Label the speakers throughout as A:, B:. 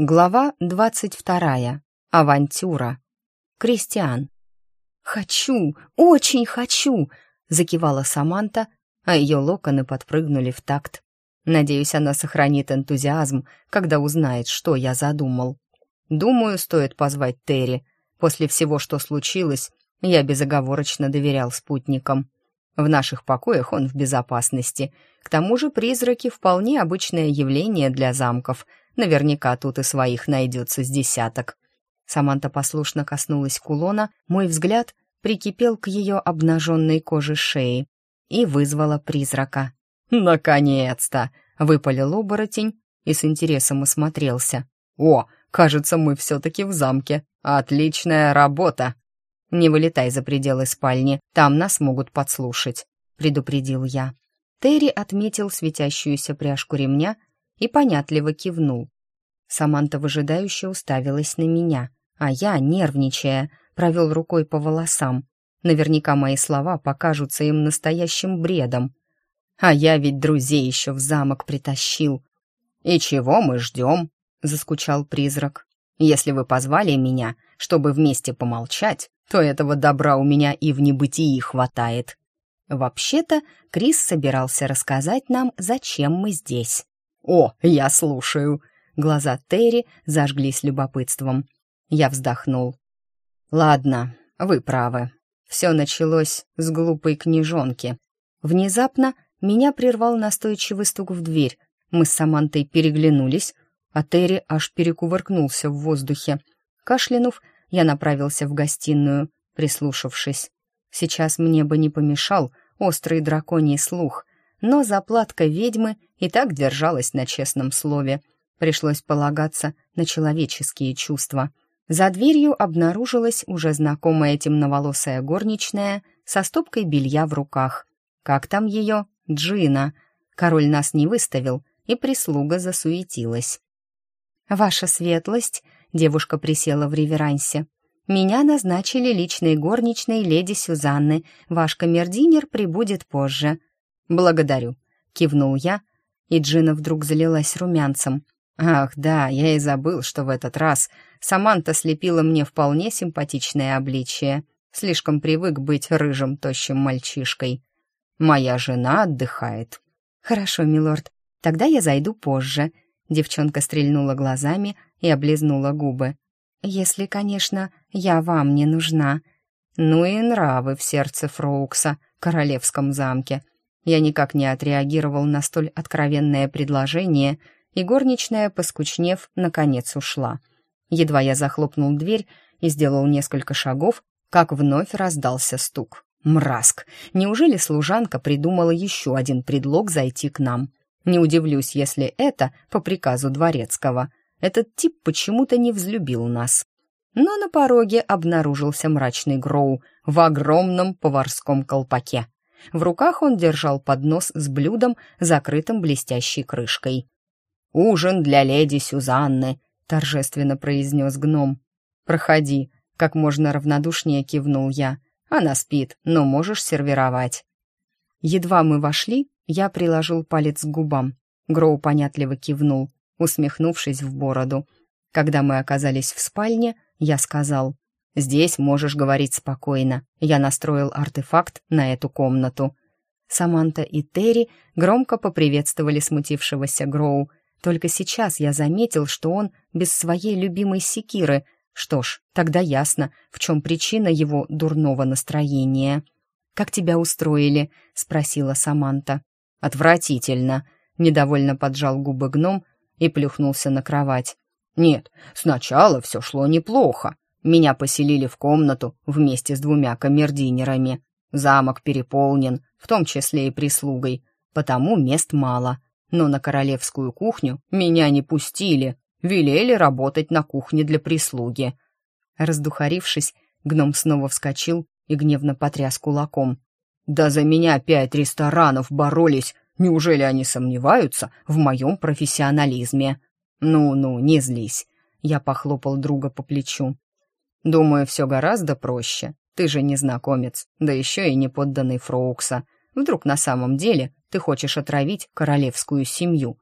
A: Глава двадцать вторая. Авантюра. Кристиан. «Хочу! Очень хочу!» — закивала Саманта, а ее локоны подпрыгнули в такт. Надеюсь, она сохранит энтузиазм, когда узнает, что я задумал. Думаю, стоит позвать Терри. После всего, что случилось, я безоговорочно доверял спутникам. В наших покоях он в безопасности. К тому же призраки — вполне обычное явление для замков — Наверняка тут и своих найдется с десяток. Саманта послушно коснулась кулона, мой взгляд прикипел к ее обнаженной коже шеи и вызвала призрака. «Наконец-то!» — выпалил оборотень и с интересом осмотрелся. «О, кажется, мы все-таки в замке. Отличная работа!» «Не вылетай за пределы спальни, там нас могут подслушать», — предупредил я. Терри отметил светящуюся пряжку ремня и понятливо кивнул. Саманта выжидающе уставилась на меня, а я, нервничая, провел рукой по волосам. Наверняка мои слова покажутся им настоящим бредом. А я ведь друзей еще в замок притащил. «И чего мы ждем?» — заскучал призрак. «Если вы позвали меня, чтобы вместе помолчать, то этого добра у меня и в небытии хватает». Вообще-то, Крис собирался рассказать нам, зачем мы здесь. «О, я слушаю!» Глаза Терри зажглись любопытством. Я вздохнул. «Ладно, вы правы. Все началось с глупой книжонки. Внезапно меня прервал настойчивый стук в дверь. Мы с Самантой переглянулись, а Терри аж перекувыркнулся в воздухе. Кашлянув, я направился в гостиную, прислушавшись. Сейчас мне бы не помешал острый драконий слух, но заплатка ведьмы и так держалась на честном слове. Пришлось полагаться на человеческие чувства. За дверью обнаружилась уже знакомая темноволосая горничная со стопкой белья в руках. Как там ее? Джина. Король нас не выставил, и прислуга засуетилась. «Ваша светлость», — девушка присела в реверансе, меня назначили личной горничной леди Сюзанны. Ваш камердинер прибудет позже. «Благодарю», — кивнул я, и Джина вдруг залилась румянцем. «Ах, да, я и забыл, что в этот раз Саманта слепила мне вполне симпатичное обличие. Слишком привык быть рыжим, тощим мальчишкой. Моя жена отдыхает». «Хорошо, милорд, тогда я зайду позже», — девчонка стрельнула глазами и облизнула губы. «Если, конечно, я вам не нужна». «Ну и нравы в сердце Фроукса, королевском замке», я никак не отреагировал на столь откровенное предложение, и горничная, поскучнев, наконец ушла. Едва я захлопнул дверь и сделал несколько шагов, как вновь раздался стук. Мразк! Неужели служанка придумала еще один предлог зайти к нам? Не удивлюсь, если это по приказу дворецкого. Этот тип почему-то не взлюбил нас. Но на пороге обнаружился мрачный Гроу в огромном поварском колпаке. В руках он держал поднос с блюдом, закрытым блестящей крышкой. «Ужин для леди Сюзанны», — торжественно произнес гном. «Проходи», — как можно равнодушнее кивнул я. «Она спит, но можешь сервировать». Едва мы вошли, я приложил палец к губам. Гроу понятливо кивнул, усмехнувшись в бороду. Когда мы оказались в спальне, я сказал, Здесь можешь говорить спокойно. Я настроил артефакт на эту комнату». Саманта и Терри громко поприветствовали смутившегося Гроу. Только сейчас я заметил, что он без своей любимой секиры. Что ж, тогда ясно, в чем причина его дурного настроения. «Как тебя устроили?» — спросила Саманта. «Отвратительно!» — недовольно поджал губы гном и плюхнулся на кровать. «Нет, сначала все шло неплохо. Меня поселили в комнату вместе с двумя камердинерами. Замок переполнен, в том числе и прислугой, потому мест мало. Но на королевскую кухню меня не пустили, велели работать на кухне для прислуги. Раздухарившись, гном снова вскочил и гневно потряс кулаком. «Да за меня пять ресторанов боролись! Неужели они сомневаются в моем профессионализме?» «Ну-ну, не злись!» Я похлопал друга по плечу. Думаю, все гораздо проще. Ты же не знакомец, да еще и не подданный Фроукса. Вдруг на самом деле ты хочешь отравить королевскую семью?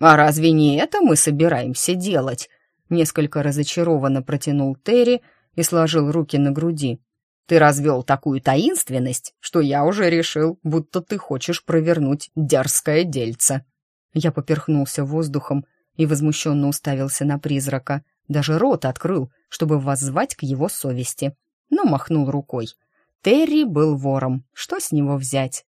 A: А разве не это мы собираемся делать? Несколько разочарованно протянул Терри и сложил руки на груди. Ты развел такую таинственность, что я уже решил, будто ты хочешь провернуть дерзкое дельце. Я поперхнулся воздухом и возмущенно уставился на призрака — даже рот открыл, чтобы воззвать к его совести, но махнул рукой. Терри был вором, что с него взять?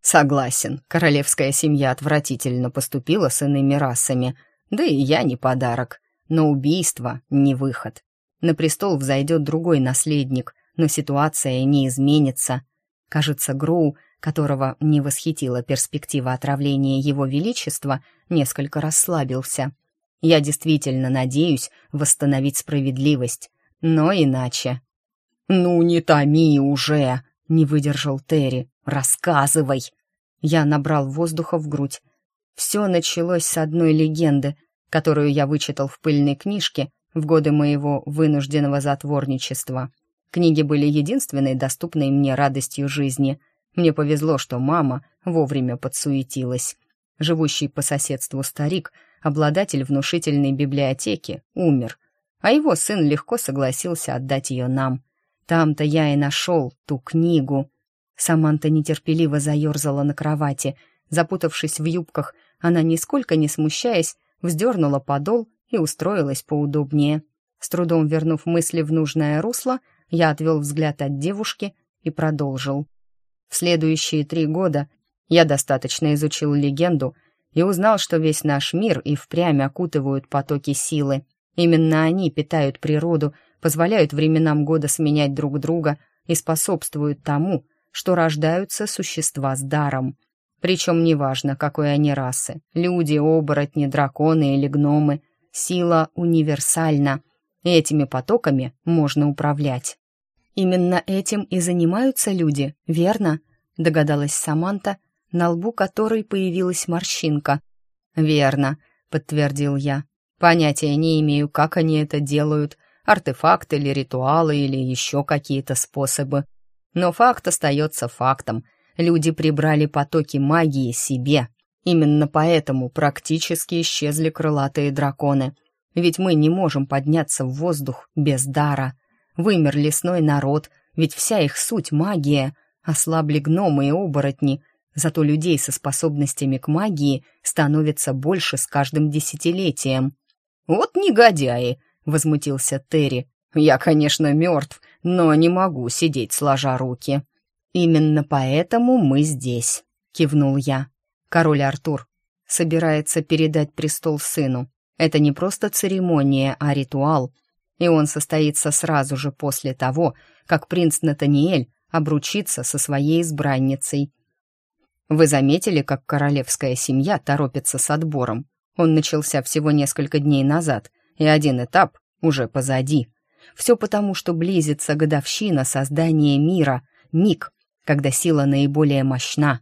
A: Согласен, королевская семья отвратительно поступила с иными расами, да и я не подарок, но убийство не выход. На престол взойдет другой наследник, но ситуация не изменится. Кажется, Гру, которого не восхитила перспектива отравления его величества, несколько расслабился — я действительно надеюсь восстановить справедливость, но иначе. «Ну, не томи уже!» — не выдержал Терри. «Рассказывай!» Я набрал воздуха в грудь. Все началось с одной легенды, которую я вычитал в пыльной книжке в годы моего вынужденного затворничества. Книги были единственной доступной мне радостью жизни. Мне повезло, что мама вовремя подсуетилась. Живущий по соседству старик — обладатель внушительной библиотеки, умер, а его сын легко согласился отдать ее нам. Там-то я и нашел ту книгу. Саманта нетерпеливо заерзала на кровати. Запутавшись в юбках, она, нисколько не смущаясь, вздернула подол и устроилась поудобнее. С трудом вернув мысли в нужное русло, я отвел взгляд от девушки и продолжил. В следующие три года я достаточно изучил легенду, и узнал, что весь наш мир и впрямь окутывают потоки силы. Именно они питают природу, позволяют временам года сменять друг друга и способствуют тому, что рождаются существа с даром. Причем неважно, какой они расы – люди, оборотни, драконы или гномы – сила универсальна, и этими потоками можно управлять. Именно этим и занимаются люди, верно? Догадалась Саманта, на лбу которой появилась морщинка. «Верно», — подтвердил я. «Понятия не имею, как они это делают, артефакты или ритуалы или еще какие-то способы. Но факт остается фактом. Люди прибрали потоки магии себе. Именно поэтому практически исчезли крылатые драконы. Ведь мы не можем подняться в воздух без дара. Вымер лесной народ, ведь вся их суть — магия. Ослабли гномы и оборотни — Зато людей со способностями к магии становится больше с каждым десятилетием. «Вот негодяи!» — возмутился Терри. «Я, конечно, мертв, но не могу сидеть сложа руки». «Именно поэтому мы здесь», — кивнул я. «Король Артур собирается передать престол сыну. Это не просто церемония, а ритуал, и он состоится сразу же после того, как принц Натаниэль обручится со своей избранницей». Вы заметили, как королевская семья торопится с отбором? Он начался всего несколько дней назад, и один этап уже позади. Все потому, что близится годовщина создания мира, миг, когда сила наиболее мощна.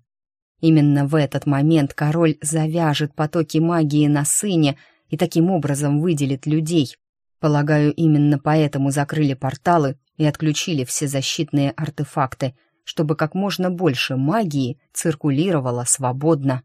A: Именно в этот момент король завяжет потоки магии на сыне и таким образом выделит людей. Полагаю, именно поэтому закрыли порталы и отключили все защитные артефакты, чтобы как можно больше магии циркулировало свободно.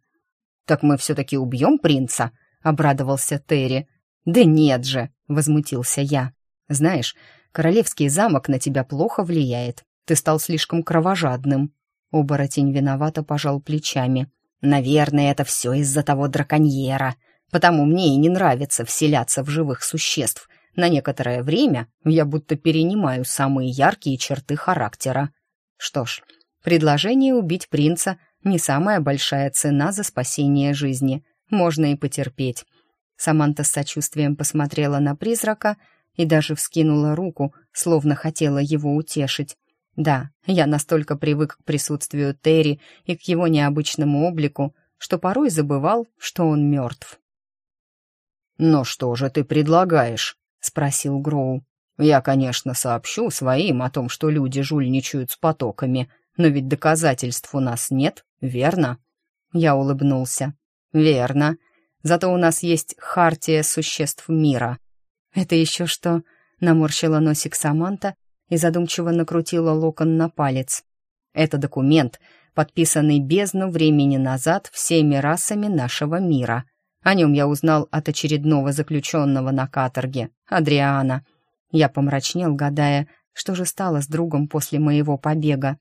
A: «Так мы все-таки убьем принца?» — обрадовался Терри. «Да нет же!» — возмутился я. «Знаешь, королевский замок на тебя плохо влияет. Ты стал слишком кровожадным». Оборотень виновато пожал плечами. «Наверное, это все из-за того драконьера. Потому мне и не нравится вселяться в живых существ. На некоторое время я будто перенимаю самые яркие черты характера. Что ж, предложение убить принца — не самая большая цена за спасение жизни. Можно и потерпеть. Саманта с сочувствием посмотрела на призрака и даже вскинула руку, словно хотела его утешить. Да, я настолько привык к присутствию Терри и к его необычному облику, что порой забывал, что он мертв. «Но «Ну что же ты предлагаешь?» — спросил Гроу. Я, конечно, сообщу своим о том, что люди жульничают с потоками, но ведь доказательств у нас нет, верно?» Я улыбнулся. «Верно. Зато у нас есть хартия существ мира». «Это еще что?» — наморщила носик Саманта и задумчиво накрутила локон на палец. «Это документ, подписанный бездну времени назад всеми расами нашего мира. О нем я узнал от очередного заключенного на каторге, Адриана. Я помрачнел, гадая, что же стало с другом после моего побега.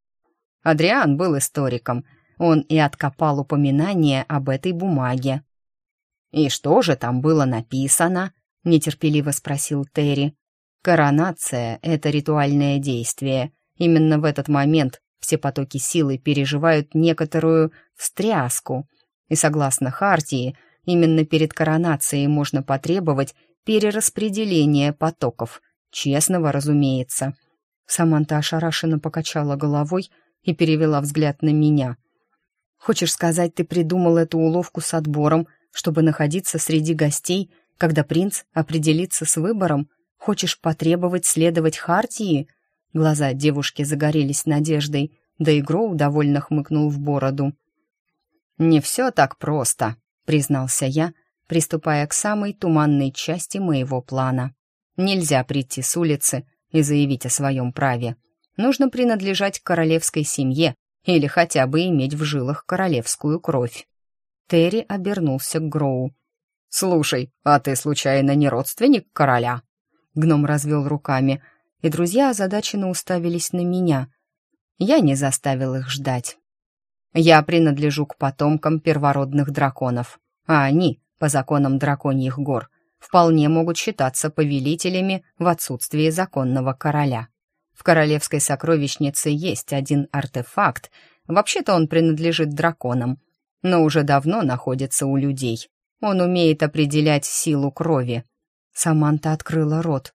A: Адриан был историком. Он и откопал упоминание об этой бумаге. «И что же там было написано?» — нетерпеливо спросил Терри. «Коронация — это ритуальное действие. Именно в этот момент все потоки силы переживают некоторую встряску. И согласно Хартии, именно перед коронацией можно потребовать перераспределение потоков — Честного, разумеется. Саманта ошарашенно покачала головой и перевела взгляд на меня. «Хочешь сказать, ты придумал эту уловку с отбором, чтобы находиться среди гостей, когда принц определится с выбором? Хочешь потребовать следовать Хартии?» Глаза девушки загорелись надеждой, да и Гроу довольно хмыкнул в бороду. «Не все так просто», — признался я, приступая к самой туманной части моего плана. Нельзя прийти с улицы и заявить о своем праве. Нужно принадлежать к королевской семье или хотя бы иметь в жилах королевскую кровь. Терри обернулся к Гроу. «Слушай, а ты случайно не родственник короля?» Гном развел руками, и друзья озадаченно уставились на меня. Я не заставил их ждать. Я принадлежу к потомкам первородных драконов, а они — по законам драконьих гор — вполне могут считаться повелителями в отсутствии законного короля. В королевской сокровищнице есть один артефакт, вообще-то он принадлежит драконам, но уже давно находится у людей. Он умеет определять силу крови. Саманта открыла рот.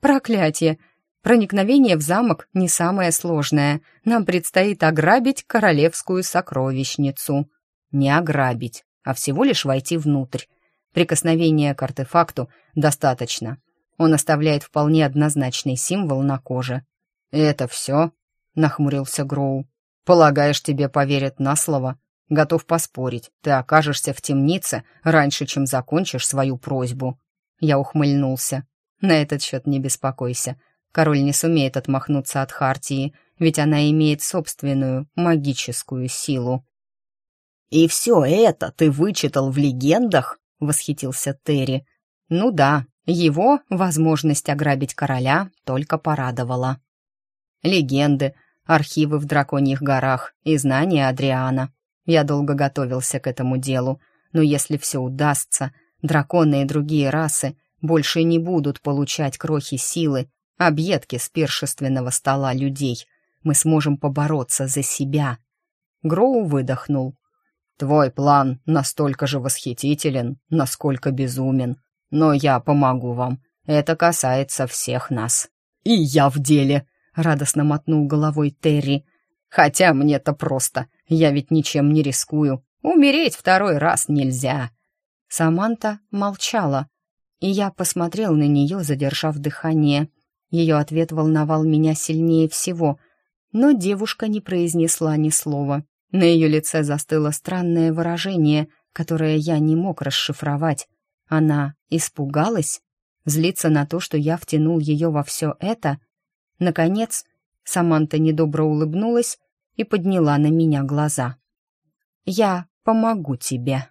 A: «Проклятие! Проникновение в замок не самое сложное. Нам предстоит ограбить королевскую сокровищницу». «Не ограбить, а всего лишь войти внутрь Прикосновение к артефакту достаточно. Он оставляет вполне однозначный символ на коже. «Это все?» — нахмурился Гроу. «Полагаешь, тебе поверят на слово? Готов поспорить, ты окажешься в темнице раньше, чем закончишь свою просьбу». Я ухмыльнулся. «На этот счет не беспокойся. Король не сумеет отмахнуться от Хартии, ведь она имеет собственную магическую силу». «И все это ты вычитал в легендах?» восхитился Терри. Ну да, его возможность ограбить короля только порадовала. Легенды, архивы в драконьих горах и знания Адриана. Я долго готовился к этому делу, но если все удастся, драконы и другие расы больше не будут получать крохи силы, объедки с першественного стола людей. Мы сможем побороться за себя. Гроу выдохнул. Твой план настолько же восхитителен, насколько безумен. Но я помогу вам. Это касается всех нас». «И я в деле», — радостно мотнул головой Терри. «Хотя мне-то просто. Я ведь ничем не рискую. Умереть второй раз нельзя». Саманта молчала, и я посмотрел на нее, задержав дыхание. Ее ответ волновал меня сильнее всего, но девушка не произнесла ни слова. На ее лице застыло странное выражение, которое я не мог расшифровать. Она испугалась? Злиться на то, что я втянул ее во все это? Наконец, Саманта недобро улыбнулась и подняла на меня глаза. «Я помогу тебе».